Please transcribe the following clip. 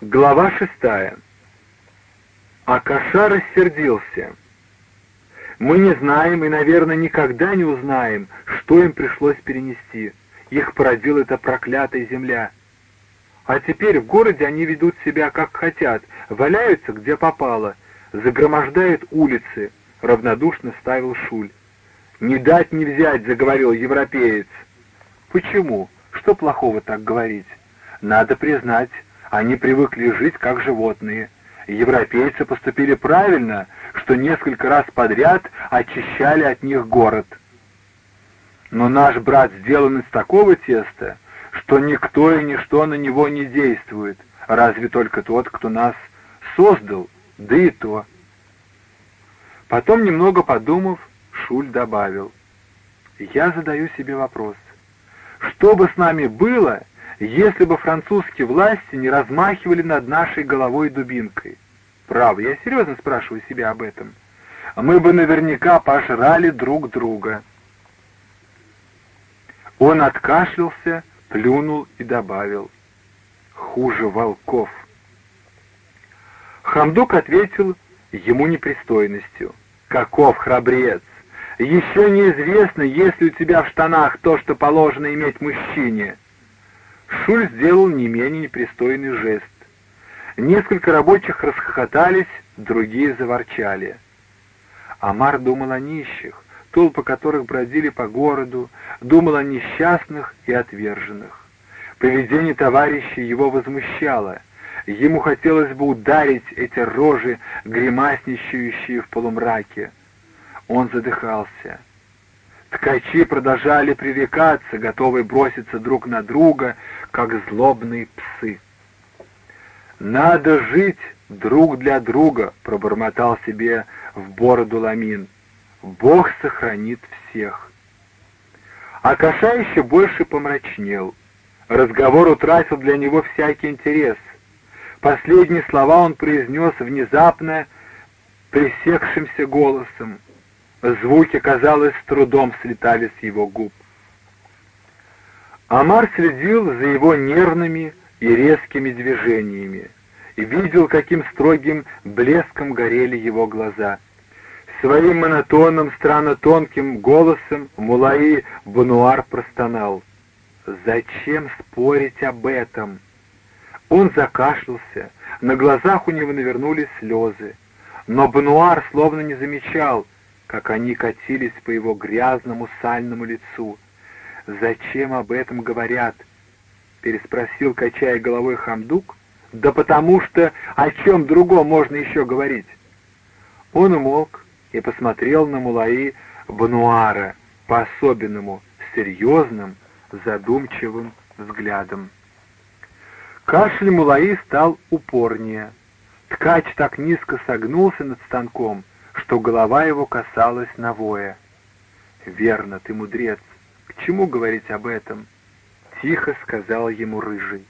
Глава шестая. Акаша рассердился. Мы не знаем и, наверное, никогда не узнаем, что им пришлось перенести. Их породила эта проклятая земля. А теперь в городе они ведут себя как хотят, валяются где попало, загромождают улицы, равнодушно ставил Шуль. «Не дать не взять», — заговорил европеец. «Почему? Что плохого так говорить? Надо признать, они привыкли жить как животные. Европейцы поступили правильно, что несколько раз подряд очищали от них город. Но наш брат сделан из такого теста, что никто и ничто на него не действует, разве только тот, кто нас создал, да и то. Потом, немного подумав, Шуль добавил, «Я задаю себе вопрос, что бы с нами было, если бы французские власти не размахивали над нашей головой дубинкой. Право, я серьезно спрашиваю себя об этом. Мы бы наверняка пожрали друг друга. Он откашлялся, плюнул и добавил. Хуже волков. Хамдук ответил ему непристойностью. Каков храбрец! Еще неизвестно, есть ли у тебя в штанах то, что положено иметь мужчине. Шуль сделал не менее непристойный жест. Несколько рабочих расхохотались, другие заворчали. Амар думал о нищих, толпы которых бродили по городу, думал о несчастных и отверженных. Поведение товарища его возмущало. Ему хотелось бы ударить эти рожи, гримасничающие в полумраке. Он задыхался. Ткачи продолжали пререкаться, готовые броситься друг на друга, как злобные псы. «Надо жить друг для друга», — пробормотал себе в бороду Ламин. «Бог сохранит всех». А Каша еще больше помрачнел. Разговор утратил для него всякий интерес. Последние слова он произнес внезапно, пресекшимся голосом. Звуки, казалось, с трудом слетали с его губ. Амар следил за его нервными и резкими движениями и видел, каким строгим блеском горели его глаза. Своим монотонным, странно тонким голосом Мулаи Бануар простонал. «Зачем спорить об этом?» Он закашлялся, на глазах у него навернулись слезы. Но Бануар словно не замечал — как они катились по его грязному сальному лицу. «Зачем об этом говорят?» — переспросил, качая головой Хамдук. «Да потому что о чем другом можно еще говорить?» Он умолк и посмотрел на Мулаи Бануара по-особенному, серьезным, задумчивым взглядом. Кашель Мулаи стал упорнее. Ткач так низко согнулся над станком, что голова его касалась навоя. «Верно, ты мудрец. К чему говорить об этом?» — тихо сказал ему Рыжий.